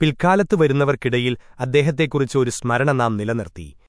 പിൽക്കാലത്ത് വരുന്നവർക്കിടയിൽ അദ്ദേഹത്തെക്കുറിച്ച് ഒരു സ്മരണ നാം നിലനിർത്തി.